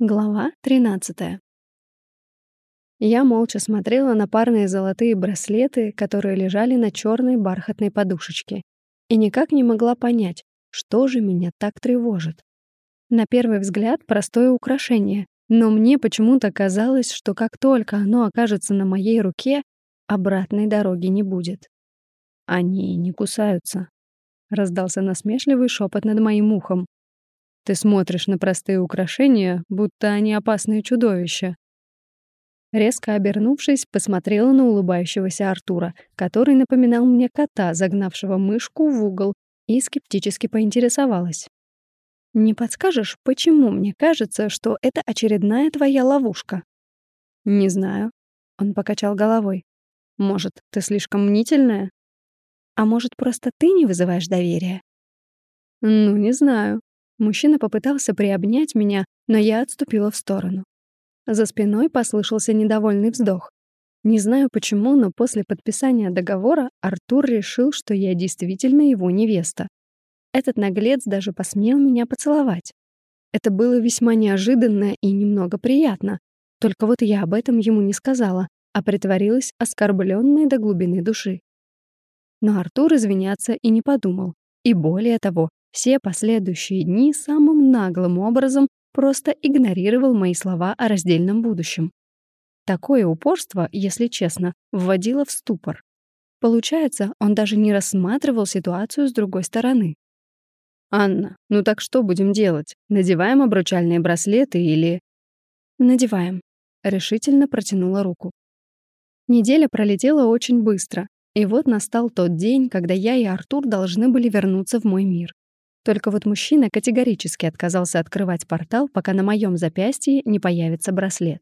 Глава 13. Я молча смотрела на парные золотые браслеты, которые лежали на черной бархатной подушечке, и никак не могла понять, что же меня так тревожит. На первый взгляд простое украшение, но мне почему-то казалось, что как только оно окажется на моей руке, обратной дороги не будет. Они не кусаются. Раздался насмешливый шепот над моим ухом. Ты смотришь на простые украшения, будто они опасные чудовища. Резко обернувшись, посмотрела на улыбающегося Артура, который напоминал мне кота, загнавшего мышку в угол, и скептически поинтересовалась. «Не подскажешь, почему мне кажется, что это очередная твоя ловушка?» «Не знаю», — он покачал головой. «Может, ты слишком мнительная?» «А может, просто ты не вызываешь доверия?» «Ну, не знаю», Мужчина попытался приобнять меня, но я отступила в сторону. За спиной послышался недовольный вздох. Не знаю почему, но после подписания договора Артур решил, что я действительно его невеста. Этот наглец даже посмел меня поцеловать. Это было весьма неожиданно и немного приятно. Только вот я об этом ему не сказала, а притворилась оскорбленной до глубины души. Но Артур извиняться и не подумал. И более того, все последующие дни самым наглым образом просто игнорировал мои слова о раздельном будущем. Такое упорство, если честно, вводило в ступор. Получается, он даже не рассматривал ситуацию с другой стороны. «Анна, ну так что будем делать? Надеваем обручальные браслеты или...» «Надеваем», — решительно протянула руку. Неделя пролетела очень быстро, и вот настал тот день, когда я и Артур должны были вернуться в мой мир. Только вот мужчина категорически отказался открывать портал, пока на моем запястье не появится браслет.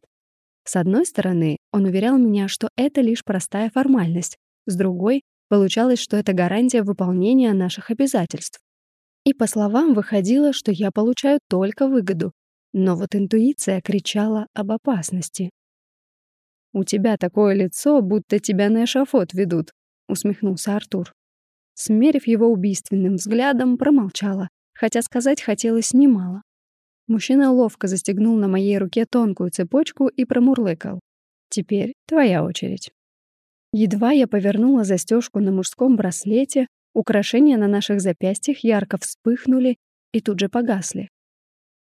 С одной стороны, он уверял меня, что это лишь простая формальность, с другой, получалось, что это гарантия выполнения наших обязательств. И по словам выходило, что я получаю только выгоду, но вот интуиция кричала об опасности. «У тебя такое лицо, будто тебя на эшафот ведут», — усмехнулся Артур. Смерив его убийственным взглядом, промолчала, хотя сказать хотелось немало. Мужчина ловко застегнул на моей руке тонкую цепочку и промурлыкал. «Теперь твоя очередь». Едва я повернула застежку на мужском браслете, украшения на наших запястьях ярко вспыхнули и тут же погасли.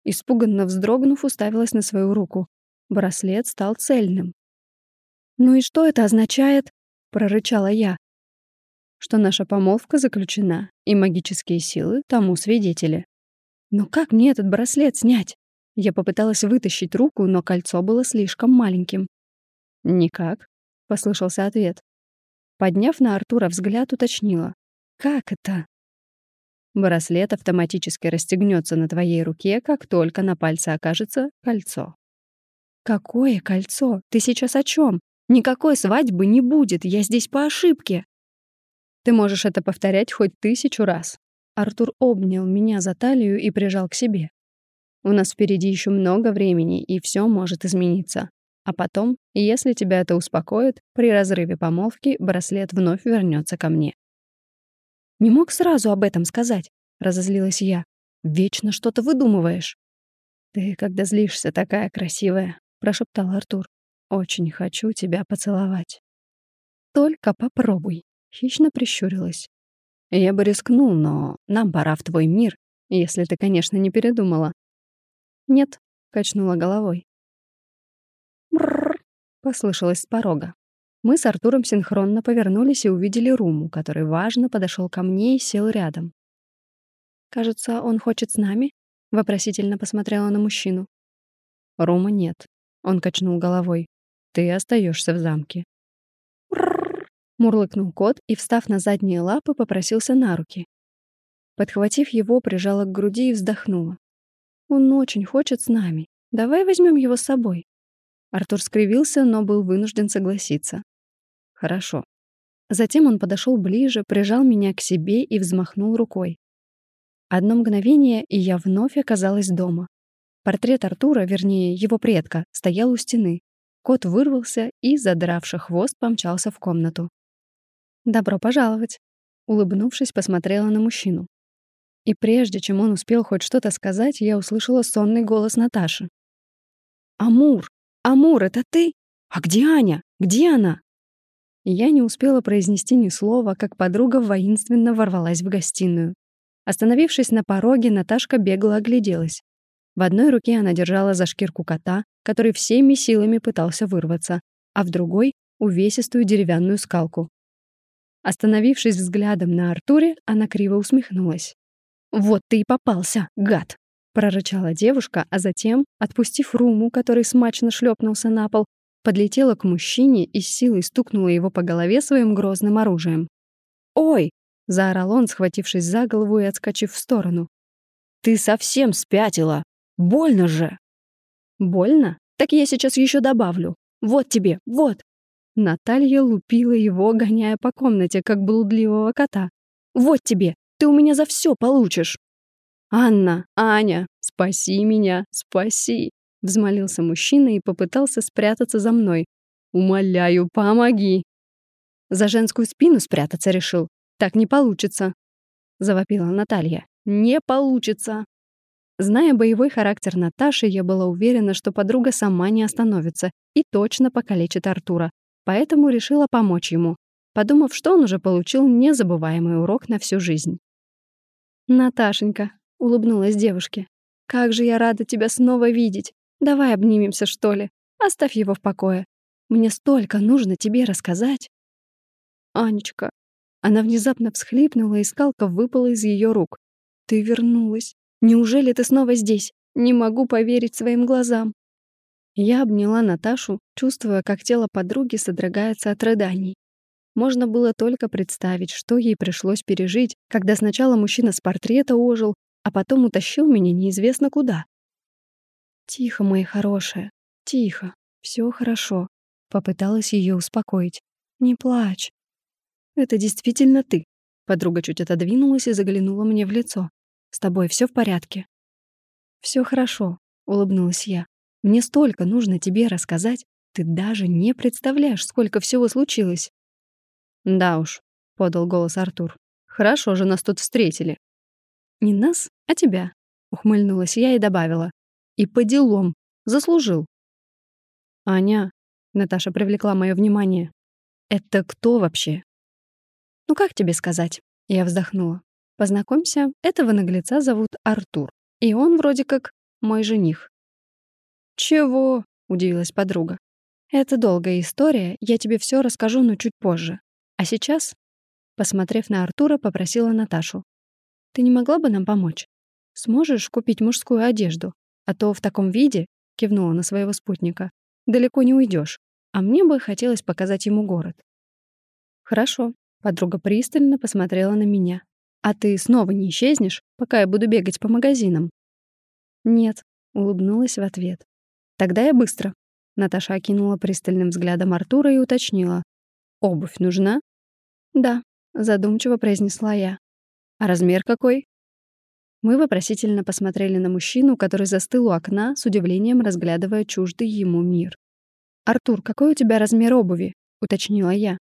Испуганно вздрогнув, уставилась на свою руку. Браслет стал цельным. «Ну и что это означает?» — прорычала я что наша помолвка заключена, и магические силы тому свидетели. Но как мне этот браслет снять? Я попыталась вытащить руку, но кольцо было слишком маленьким. «Никак», — послышался ответ. Подняв на Артура взгляд, уточнила. «Как это?» Браслет автоматически расстегнется на твоей руке, как только на пальце окажется кольцо. «Какое кольцо? Ты сейчас о чем? Никакой свадьбы не будет, я здесь по ошибке!» Ты можешь это повторять хоть тысячу раз. Артур обнял меня за талию и прижал к себе. У нас впереди еще много времени, и все может измениться. А потом, если тебя это успокоит, при разрыве помолвки браслет вновь вернется ко мне. «Не мог сразу об этом сказать», — разозлилась я. «Вечно что-то выдумываешь». «Ты, когда злишься, такая красивая», — прошептал Артур. «Очень хочу тебя поцеловать». «Только попробуй», Хищно прищурилась. «Я бы рискнул, но нам пора в твой мир, если ты, конечно, не передумала». «Нет», — качнула головой. «Брррр», — послышалось с порога. Мы с Артуром синхронно повернулись и увидели Руму, который важно подошел ко мне и сел рядом. «Кажется, он хочет с нами?» — вопросительно посмотрела на мужчину. «Рума нет», — он качнул головой. «Ты остаешься в замке». Мурлыкнул кот и, встав на задние лапы, попросился на руки. Подхватив его, прижала к груди и вздохнула. «Он очень хочет с нами. Давай возьмем его с собой». Артур скривился, но был вынужден согласиться. «Хорошо». Затем он подошел ближе, прижал меня к себе и взмахнул рукой. Одно мгновение, и я вновь оказалась дома. Портрет Артура, вернее, его предка, стоял у стены. Кот вырвался и, задравший хвост, помчался в комнату. «Добро пожаловать!» Улыбнувшись, посмотрела на мужчину. И прежде чем он успел хоть что-то сказать, я услышала сонный голос Наташи. Амур! Амур, это ты? А где Аня? Где она?» Я не успела произнести ни слова, как подруга воинственно ворвалась в гостиную. Остановившись на пороге, Наташка бегло огляделась. В одной руке она держала за шкирку кота, который всеми силами пытался вырваться, а в другой — увесистую деревянную скалку. Остановившись взглядом на Артуре, она криво усмехнулась. «Вот ты и попался, гад!» — прорычала девушка, а затем, отпустив Руму, который смачно шлепнулся на пол, подлетела к мужчине и с силой стукнула его по голове своим грозным оружием. «Ой!» — заорал он, схватившись за голову и отскочив в сторону. «Ты совсем спятила! Больно же!» «Больно? Так я сейчас еще добавлю. Вот тебе, вот!» Наталья лупила его, гоняя по комнате, как блудливого кота. «Вот тебе! Ты у меня за все получишь!» «Анна! Аня! Спаси меня! Спаси!» Взмолился мужчина и попытался спрятаться за мной. «Умоляю, помоги!» За женскую спину спрятаться решил. Так не получится. Завопила Наталья. Не получится. Зная боевой характер Наташи, я была уверена, что подруга сама не остановится и точно покалечит Артура. Поэтому решила помочь ему, подумав, что он уже получил незабываемый урок на всю жизнь. «Наташенька», — улыбнулась девушке, — «как же я рада тебя снова видеть. Давай обнимемся, что ли. Оставь его в покое. Мне столько нужно тебе рассказать. Анечка. Она внезапно всхлипнула, и скалка выпала из ее рук. Ты вернулась. Неужели ты снова здесь? Не могу поверить своим глазам. Я обняла Наташу, чувствуя, как тело подруги содрогается от рыданий. Можно было только представить, что ей пришлось пережить, когда сначала мужчина с портрета ожил, а потом утащил меня неизвестно куда. «Тихо, моя хорошая, тихо, все хорошо», — попыталась ее успокоить. «Не плачь». «Это действительно ты», — подруга чуть отодвинулась и заглянула мне в лицо. «С тобой все в порядке?» Все хорошо», — улыбнулась я. «Мне столько нужно тебе рассказать, ты даже не представляешь, сколько всего случилось». «Да уж», — подал голос Артур. «Хорошо же нас тут встретили». «Не нас, а тебя», — ухмыльнулась я и добавила. И по делам. Заслужил. Аня, Наташа привлекла мое внимание. Это кто вообще? Ну как тебе сказать? Я вздохнула. Познакомься, этого наглеца зовут Артур. И он вроде как мой жених. Чего? Удивилась подруга. Это долгая история, я тебе все расскажу, но чуть позже. А сейчас, посмотрев на Артура, попросила Наташу. Ты не могла бы нам помочь? Сможешь купить мужскую одежду? А то в таком виде, кивнула на своего спутника, далеко не уйдешь. А мне бы хотелось показать ему город. Хорошо. Подруга пристально посмотрела на меня. А ты снова не исчезнешь, пока я буду бегать по магазинам? Нет, улыбнулась в ответ. Тогда я быстро. Наташа окинула пристальным взглядом Артура и уточнила. «Обувь нужна?» «Да», — задумчиво произнесла я. «А размер какой?» Мы вопросительно посмотрели на мужчину, который застыл у окна, с удивлением разглядывая чуждый ему мир. «Артур, какой у тебя размер обуви?» — уточнила я.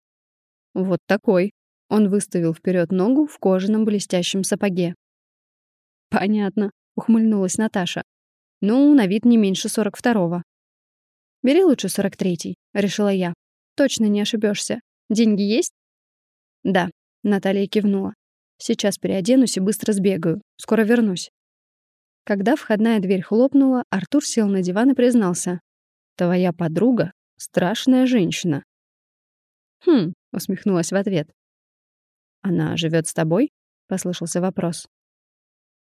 «Вот такой». Он выставил вперед ногу в кожаном блестящем сапоге. «Понятно», — ухмыльнулась Наташа. «Ну, на вид не меньше сорок второго». «Бери лучше сорок третий», — решила я. «Точно не ошибешься. Деньги есть?» «Да», — Наталья кивнула. Сейчас переоденусь и быстро сбегаю. Скоро вернусь. Когда входная дверь хлопнула, Артур сел на диван и признался. «Твоя подруга — страшная женщина». «Хм», — усмехнулась в ответ. «Она живет с тобой?» — послышался вопрос.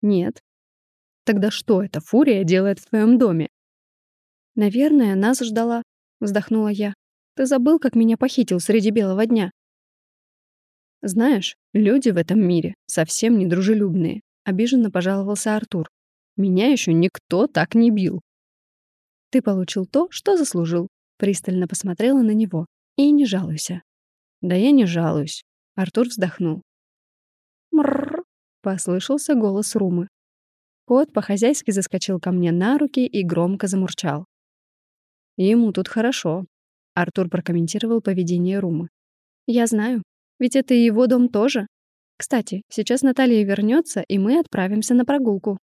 «Нет». «Тогда что эта фурия делает в твоем доме?» «Наверное, нас ждала», — вздохнула я. «Ты забыл, как меня похитил среди белого дня?» «Знаешь, люди в этом мире совсем недружелюбные», — обиженно пожаловался Артур. «Меня еще никто так не бил». «Ты получил то, что заслужил», — пристально посмотрела на него. «И не жалуйся». «Да я не жалуюсь», — Артур вздохнул. «Мрррр», — послышался голос Румы. Кот по-хозяйски заскочил ко мне на руки и громко замурчал. «Ему тут хорошо», — Артур прокомментировал поведение Румы. «Я знаю», ведь это и его дом тоже. Кстати, сейчас Наталья вернется, и мы отправимся на прогулку.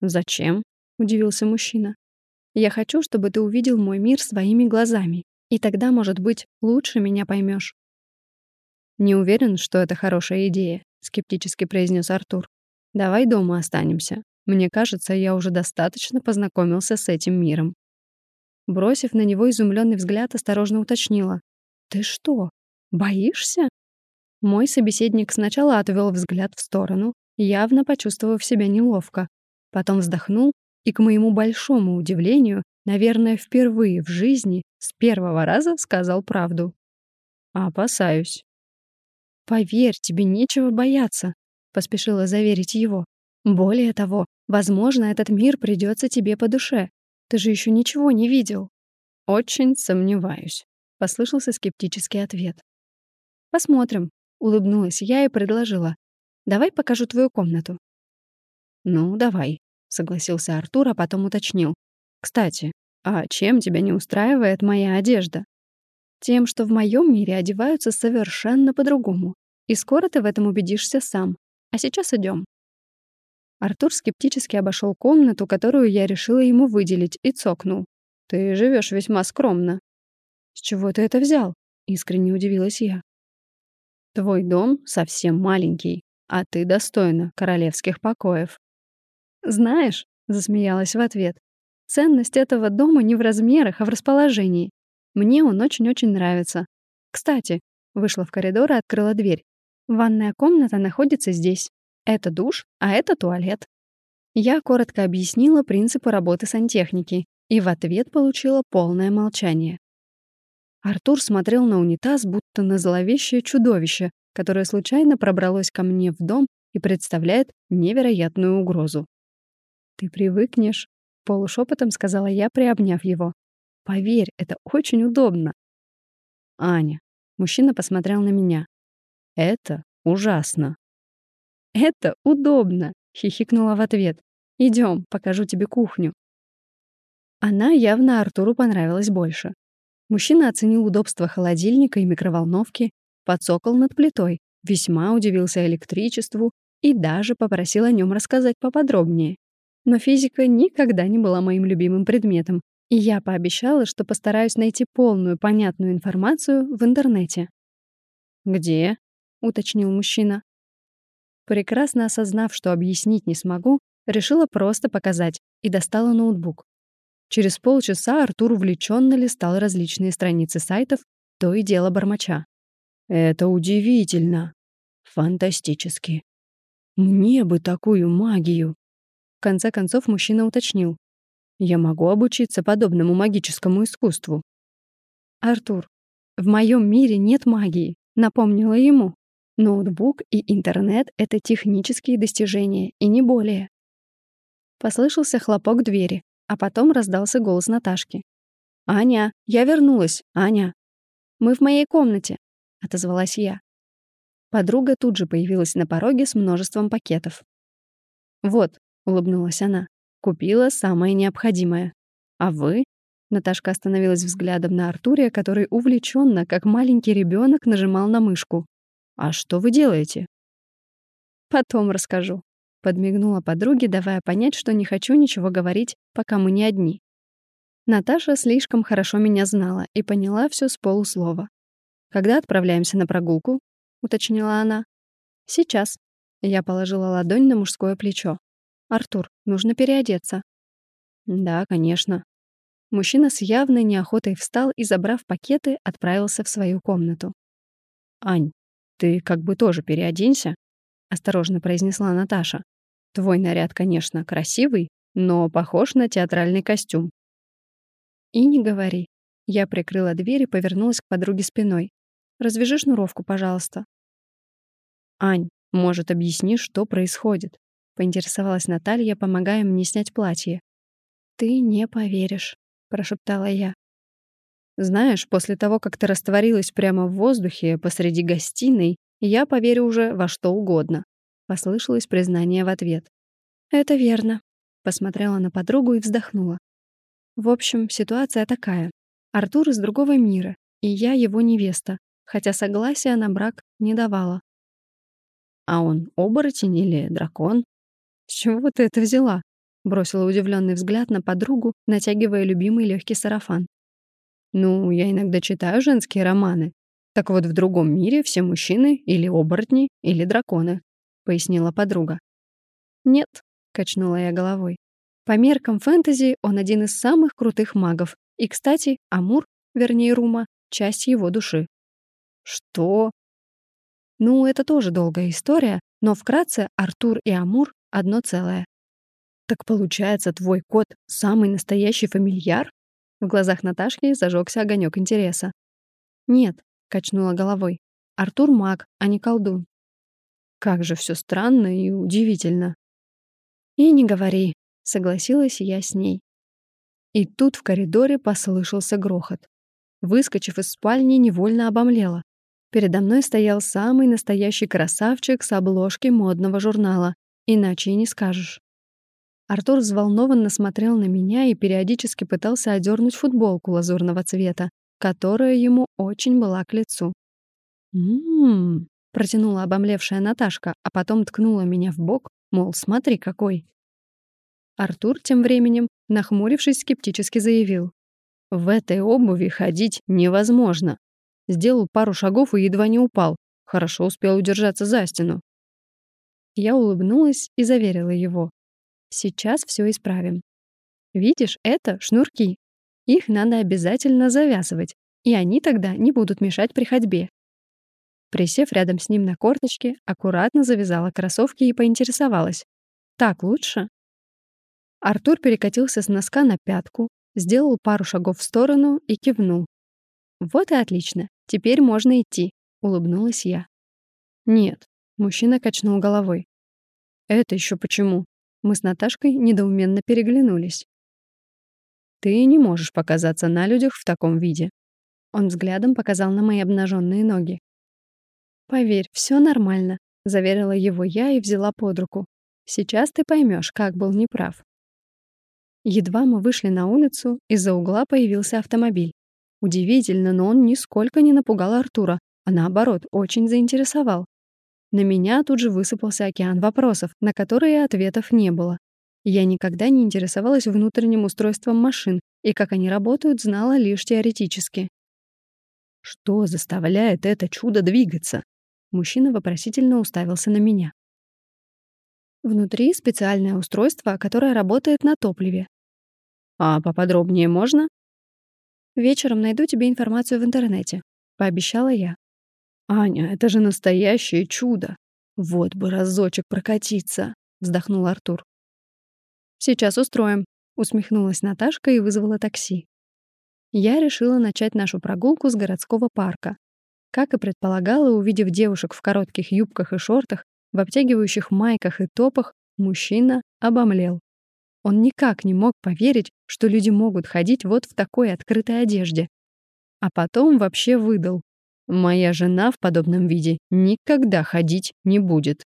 «Зачем?» — удивился мужчина. Я хочу, чтобы ты увидел мой мир своими глазами, и тогда, может быть, лучше меня поймешь. «Не уверен, что это хорошая идея», — скептически произнес Артур. «Давай дома останемся. Мне кажется, я уже достаточно познакомился с этим миром». Бросив на него изумленный взгляд, осторожно уточнила. «Ты что, боишься?» Мой собеседник сначала отвел взгляд в сторону, явно почувствовав себя неловко. Потом вздохнул и, к моему большому удивлению, наверное, впервые в жизни с первого раза сказал правду. «Опасаюсь». «Поверь, тебе нечего бояться», — поспешила заверить его. «Более того, возможно, этот мир придется тебе по душе. Ты же еще ничего не видел». «Очень сомневаюсь», — послышался скептический ответ. «Посмотрим», — улыбнулась я и предложила. «Давай покажу твою комнату». «Ну, давай», — согласился Артур, а потом уточнил. «Кстати, а чем тебя не устраивает моя одежда?» «Тем, что в моем мире одеваются совершенно по-другому. И скоро ты в этом убедишься сам. А сейчас идем. Артур скептически обошел комнату, которую я решила ему выделить, и цокнул. «Ты живешь весьма скромно». «С чего ты это взял?» — искренне удивилась я. «Твой дом совсем маленький, а ты достойна королевских покоев». «Знаешь», — засмеялась в ответ, «ценность этого дома не в размерах, а в расположении. Мне он очень-очень нравится. Кстати, вышла в коридор и открыла дверь. Ванная комната находится здесь. Это душ, а это туалет. Я коротко объяснила принципы работы сантехники и в ответ получила полное молчание. Артур смотрел на унитаз, будто на зловещее чудовище, которое случайно пробралось ко мне в дом и представляет невероятную угрозу. «Ты привыкнешь», — полушепотом сказала я, приобняв его. «Поверь, это очень удобно». «Аня», — мужчина посмотрел на меня. «Это ужасно». «Это удобно», — хихикнула в ответ. Идем, покажу тебе кухню». Она явно Артуру понравилась больше. Мужчина оценил удобство холодильника и микроволновки, подсокол над плитой, весьма удивился электричеству и даже попросил о нем рассказать поподробнее. Но физика никогда не была моим любимым предметом, и я пообещала, что постараюсь найти полную понятную информацию в интернете. «Где?» — уточнил мужчина. Прекрасно осознав, что объяснить не смогу, решила просто показать и достала ноутбук. Через полчаса Артур увлеченно листал различные страницы сайтов, то и дело бормоча. «Это удивительно! Фантастически! Мне бы такую магию!» В конце концов мужчина уточнил. «Я могу обучиться подобному магическому искусству». «Артур, в моем мире нет магии», — напомнила ему. Ноутбук и интернет — это технические достижения, и не более. Послышался хлопок двери, а потом раздался голос Наташки. «Аня, я вернулась, Аня!» «Мы в моей комнате», — отозвалась я. Подруга тут же появилась на пороге с множеством пакетов. «Вот», — улыбнулась она, — «купила самое необходимое. А вы?» Наташка остановилась взглядом на Артуре, который увлеченно, как маленький ребенок, нажимал на мышку. «А что вы делаете?» «Потом расскажу», — подмигнула подруге, давая понять, что не хочу ничего говорить, пока мы не одни. Наташа слишком хорошо меня знала и поняла все с полуслова. «Когда отправляемся на прогулку?» — уточнила она. «Сейчас». Я положила ладонь на мужское плечо. «Артур, нужно переодеться». «Да, конечно». Мужчина с явной неохотой встал и, забрав пакеты, отправился в свою комнату. «Ань, «Ты как бы тоже переоденься», — осторожно произнесла Наташа. «Твой наряд, конечно, красивый, но похож на театральный костюм». «И не говори». Я прикрыла дверь и повернулась к подруге спиной. «Развяжи шнуровку, пожалуйста». «Ань, может, объяснишь, что происходит?» — поинтересовалась Наталья, помогая мне снять платье. «Ты не поверишь», — прошептала я. Знаешь, после того, как ты растворилась прямо в воздухе посреди гостиной, я поверю уже во что угодно. Послышалось признание в ответ. Это верно. Посмотрела на подругу и вздохнула. В общем, ситуация такая. Артур из другого мира, и я его невеста, хотя согласия на брак не давала. А он оборотень или дракон? С чего ты это взяла? Бросила удивленный взгляд на подругу, натягивая любимый легкий сарафан. Ну, я иногда читаю женские романы. Так вот, в другом мире все мужчины или оборотни, или драконы, пояснила подруга. Нет, качнула я головой. По меркам фэнтези он один из самых крутых магов. И, кстати, Амур, вернее Рума, часть его души. Что? Ну, это тоже долгая история, но вкратце Артур и Амур — одно целое. Так получается, твой кот — самый настоящий фамильяр? В глазах Наташки зажегся огонек интереса. Нет, качнула головой. Артур маг, а не колдун. Как же все странно и удивительно. И не говори, согласилась я с ней. И тут в коридоре послышался грохот. Выскочив из спальни, невольно обомлела. Передо мной стоял самый настоящий красавчик с обложки модного журнала. Иначе и не скажешь. Артур взволнованно смотрел на меня и периодически пытался одернуть футболку лазурного цвета, которая ему очень была к лицу. «М-м-м», протянула обомлевшая Наташка, а потом ткнула меня в бок, мол, смотри какой. Артур тем временем, нахмурившись, скептически заявил. «В этой обуви ходить невозможно. Сделал пару шагов и едва не упал. Хорошо успел удержаться за стену. Я улыбнулась и заверила его. Сейчас все исправим. Видишь, это шнурки. Их надо обязательно завязывать, и они тогда не будут мешать при ходьбе. Присев рядом с ним на корточке, аккуратно завязала кроссовки и поинтересовалась. «Так лучше?» Артур перекатился с носка на пятку, сделал пару шагов в сторону и кивнул. «Вот и отлично. Теперь можно идти», — улыбнулась я. «Нет», — мужчина качнул головой. «Это еще почему?» Мы с Наташкой недоуменно переглянулись. «Ты не можешь показаться на людях в таком виде». Он взглядом показал на мои обнаженные ноги. «Поверь, все нормально», — заверила его я и взяла под руку. «Сейчас ты поймешь, как был неправ». Едва мы вышли на улицу, из-за угла появился автомобиль. Удивительно, но он нисколько не напугал Артура, а наоборот, очень заинтересовал. На меня тут же высыпался океан вопросов, на которые ответов не было. Я никогда не интересовалась внутренним устройством машин, и как они работают, знала лишь теоретически. «Что заставляет это чудо двигаться?» Мужчина вопросительно уставился на меня. Внутри специальное устройство, которое работает на топливе. А поподробнее можно? Вечером найду тебе информацию в интернете, пообещала я. Аня, это же настоящее чудо. Вот бы разочек прокатиться, вздохнул Артур. Сейчас устроим, усмехнулась Наташка и вызвала такси. Я решила начать нашу прогулку с городского парка. Как и предполагала, увидев девушек в коротких юбках и шортах, в обтягивающих майках и топах, мужчина обомлел. Он никак не мог поверить, что люди могут ходить вот в такой открытой одежде. А потом вообще выдал. «Моя жена в подобном виде никогда ходить не будет».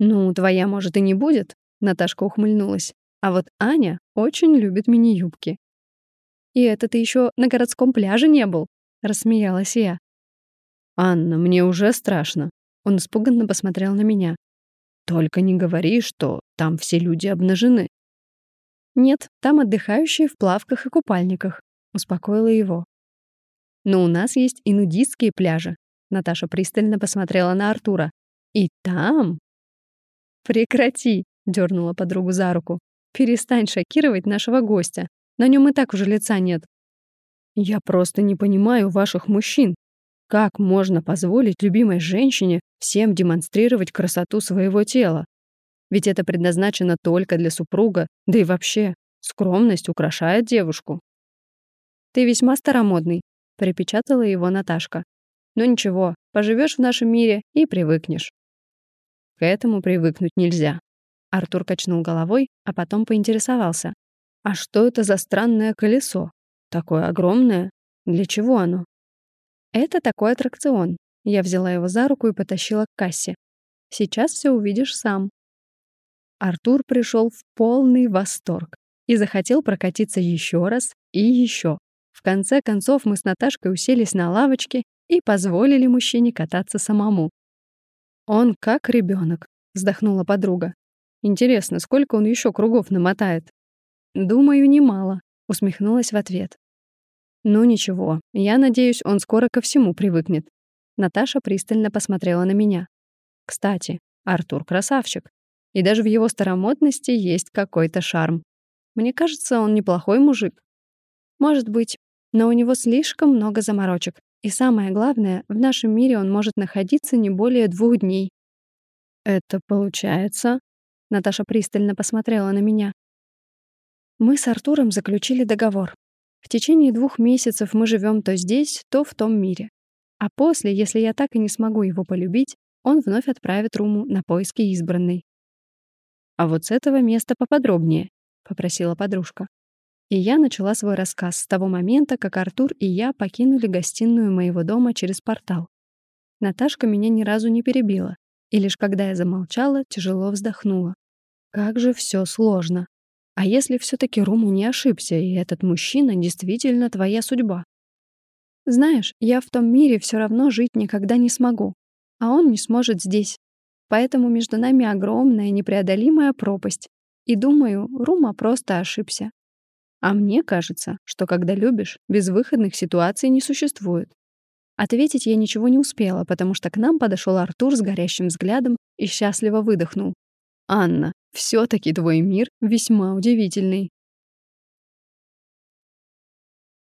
«Ну, твоя, может, и не будет», — Наташка ухмыльнулась. «А вот Аня очень любит мини-юбки». «И это ты еще на городском пляже не был?» — рассмеялась я. «Анна, мне уже страшно». Он испуганно посмотрел на меня. «Только не говори, что там все люди обнажены». «Нет, там отдыхающие в плавках и купальниках», — успокоила его. «Но у нас есть и нудистские пляжи», — Наташа пристально посмотрела на Артура. «И там...» «Прекрати», — дернула подругу за руку. «Перестань шокировать нашего гостя. На нем и так уже лица нет». «Я просто не понимаю ваших мужчин. Как можно позволить любимой женщине всем демонстрировать красоту своего тела? Ведь это предназначено только для супруга, да и вообще, скромность украшает девушку. «Ты весьма старомодный», — припечатала его Наташка. «Но ничего, поживешь в нашем мире и привыкнешь». К этому привыкнуть нельзя. Артур качнул головой, а потом поинтересовался. «А что это за странное колесо? Такое огромное? Для чего оно?» «Это такой аттракцион». Я взяла его за руку и потащила к кассе. «Сейчас все увидишь сам». Артур пришел в полный восторг и захотел прокатиться еще раз и еще. В конце концов мы с Наташкой уселись на лавочке и позволили мужчине кататься самому. «Он как ребенок», — вздохнула подруга. Интересно, сколько он еще кругов намотает? Думаю, немало, усмехнулась в ответ. Ну ничего, я надеюсь, он скоро ко всему привыкнет. Наташа пристально посмотрела на меня. Кстати, Артур красавчик. И даже в его старомодности есть какой-то шарм. Мне кажется, он неплохой мужик. Может быть, но у него слишком много заморочек. И самое главное, в нашем мире он может находиться не более двух дней. Это получается... Наташа пристально посмотрела на меня. Мы с Артуром заключили договор. В течение двух месяцев мы живем то здесь, то в том мире. А после, если я так и не смогу его полюбить, он вновь отправит Руму на поиски избранной. «А вот с этого места поподробнее», — попросила подружка. И я начала свой рассказ с того момента, как Артур и я покинули гостиную моего дома через портал. Наташка меня ни разу не перебила, и лишь когда я замолчала, тяжело вздохнула. Как же все сложно. А если все таки Руму не ошибся, и этот мужчина действительно твоя судьба? Знаешь, я в том мире все равно жить никогда не смогу, а он не сможет здесь. Поэтому между нами огромная непреодолимая пропасть. И думаю, Рума просто ошибся. А мне кажется, что когда любишь, безвыходных ситуаций не существует. Ответить я ничего не успела, потому что к нам подошел Артур с горящим взглядом и счастливо выдохнул. «Анна, все таки твой мир весьма удивительный».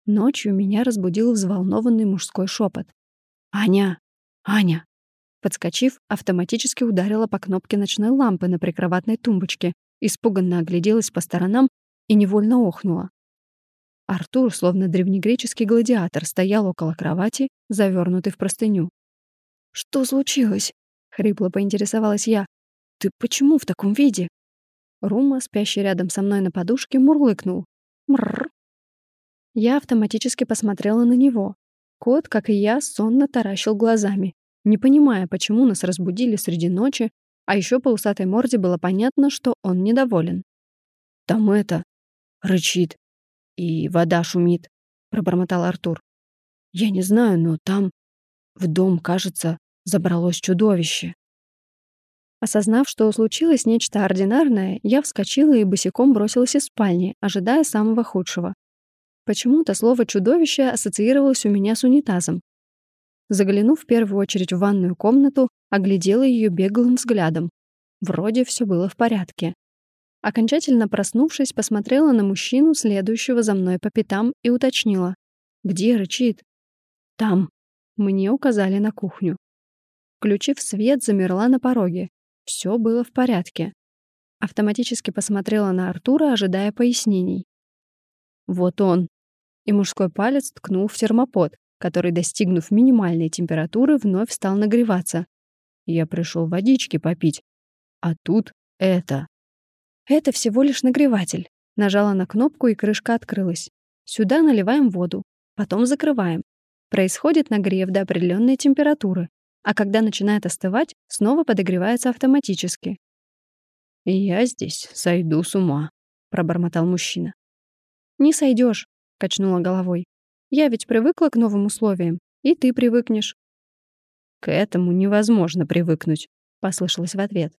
Ночью меня разбудил взволнованный мужской шепот. «Аня! Аня!» Подскочив, автоматически ударила по кнопке ночной лампы на прикроватной тумбочке, испуганно огляделась по сторонам и невольно охнула. Артур, словно древнегреческий гладиатор, стоял около кровати, завернутый в простыню. «Что случилось?» — хрипло поинтересовалась я. «Ты почему в таком виде?» Рума, спящий рядом со мной на подушке, мурлыкнул. Мррр. Я автоматически посмотрела на него. Кот, как и я, сонно таращил глазами, не понимая, почему нас разбудили среди ночи, а еще по усатой морде было понятно, что он недоволен. «Там это...» — рычит. «И вода шумит», — пробормотал Артур. «Я не знаю, но там, в дом, кажется, забралось чудовище». Осознав, что случилось нечто ординарное, я вскочила и босиком бросилась из спальни, ожидая самого худшего. Почему-то слово «чудовище» ассоциировалось у меня с унитазом. Заглянув в первую очередь в ванную комнату, оглядела ее беглым взглядом. Вроде все было в порядке. Окончательно проснувшись, посмотрела на мужчину, следующего за мной по пятам, и уточнила. «Где рычит?» «Там». Мне указали на кухню. Включив свет, замерла на пороге. Все было в порядке. Автоматически посмотрела на Артура, ожидая пояснений. Вот он. И мужской палец ткнул в термопод, который, достигнув минимальной температуры, вновь стал нагреваться. Я пришел водички попить. А тут это. Это всего лишь нагреватель. Нажала на кнопку, и крышка открылась. Сюда наливаем воду, потом закрываем. Происходит нагрев до определенной температуры, а когда начинает остывать, снова подогревается автоматически. «Я здесь сойду с ума», — пробормотал мужчина. «Не сойдешь, качнула головой. «Я ведь привыкла к новым условиям, и ты привыкнешь». «К этому невозможно привыкнуть», — послышалось в ответ.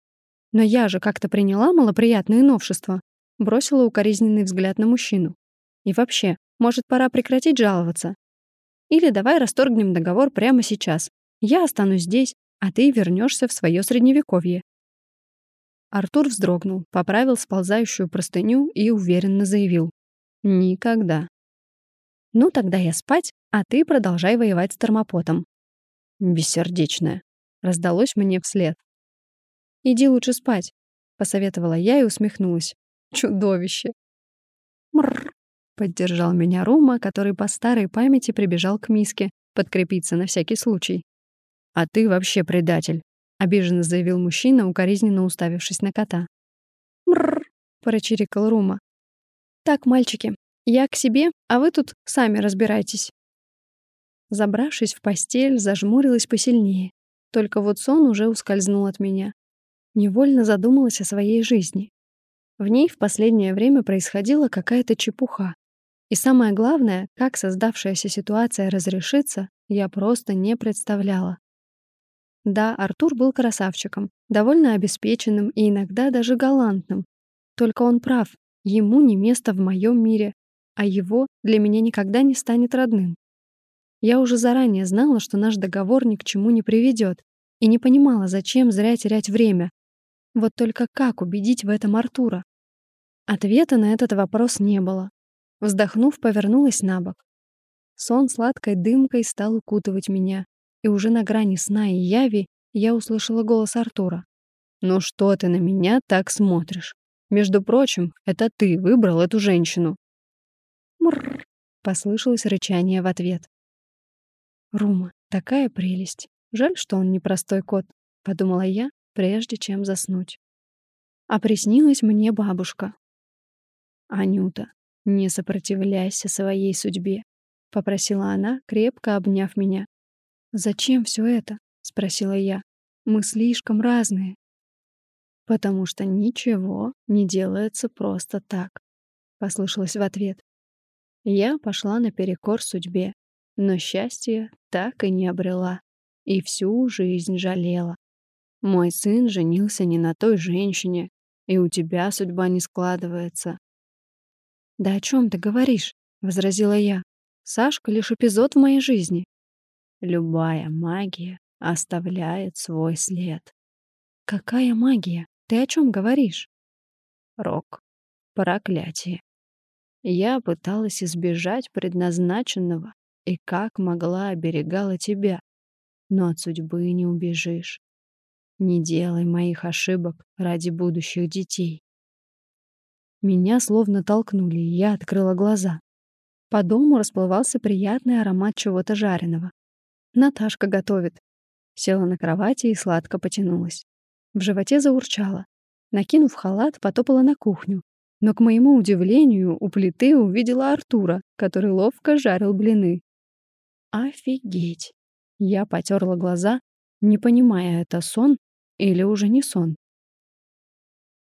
«Но я же как-то приняла малоприятные новшества», — бросила укоризненный взгляд на мужчину. «И вообще, может, пора прекратить жаловаться? Или давай расторгнем договор прямо сейчас. Я останусь здесь, а ты вернешься в свое средневековье». Артур вздрогнул, поправил сползающую простыню и уверенно заявил. Никогда. Ну, тогда я спать, а ты продолжай воевать с термопотом. Бессердечная. Раздалось мне вслед. Иди лучше спать, посоветовала я и усмехнулась. Чудовище. Мрр. Поддержал меня Рума, который по старой памяти прибежал к миске, подкрепиться на всякий случай. «А ты вообще предатель», — обиженно заявил мужчина, укоризненно уставившись на кота. «Мрррр», — прочирикал Рума. «Так, мальчики, я к себе, а вы тут сами разбирайтесь». Забравшись в постель, зажмурилась посильнее. Только вот сон уже ускользнул от меня. Невольно задумалась о своей жизни. В ней в последнее время происходила какая-то чепуха. И самое главное, как создавшаяся ситуация разрешится, я просто не представляла. Да, Артур был красавчиком, довольно обеспеченным и иногда даже галантным. Только он прав, ему не место в моем мире, а его для меня никогда не станет родным. Я уже заранее знала, что наш договор ни к чему не приведет, и не понимала, зачем зря терять время. Вот только как убедить в этом Артура? Ответа на этот вопрос не было. Вздохнув, повернулась на бок. Сон сладкой дымкой стал укутывать меня, и уже на грани сна и яви я услышала голос Артура. «Ну что ты на меня так смотришь? Между прочим, это ты выбрал эту женщину». «Мрррр», — послышалось рычание в ответ. «Рума, такая прелесть. Жаль, что он не простой кот», — подумала я, прежде чем заснуть. А приснилась мне бабушка. «Анюта, не сопротивляйся своей судьбе», — попросила она, крепко обняв меня. «Зачем все это?» — спросила я. «Мы слишком разные». «Потому что ничего не делается просто так», — послышалось в ответ. Я пошла наперекор судьбе, но счастье так и не обрела, и всю жизнь жалела. Мой сын женился не на той женщине, и у тебя судьба не складывается. «Да о чем ты говоришь?» — возразила я. «Сашка — лишь эпизод в моей жизни. Любая магия оставляет свой след. Какая магия? Ты о чем говоришь? Рок. Проклятие. Я пыталась избежать предназначенного и как могла оберегала тебя. Но от судьбы не убежишь. Не делай моих ошибок ради будущих детей. Меня словно толкнули, и я открыла глаза. По дому расплывался приятный аромат чего-то жареного. Наташка готовит. Села на кровати и сладко потянулась. В животе заурчало. Накинув халат, потопала на кухню. Но, к моему удивлению, у плиты увидела Артура, который ловко жарил блины. Офигеть! Я потерла глаза, не понимая, это сон или уже не сон.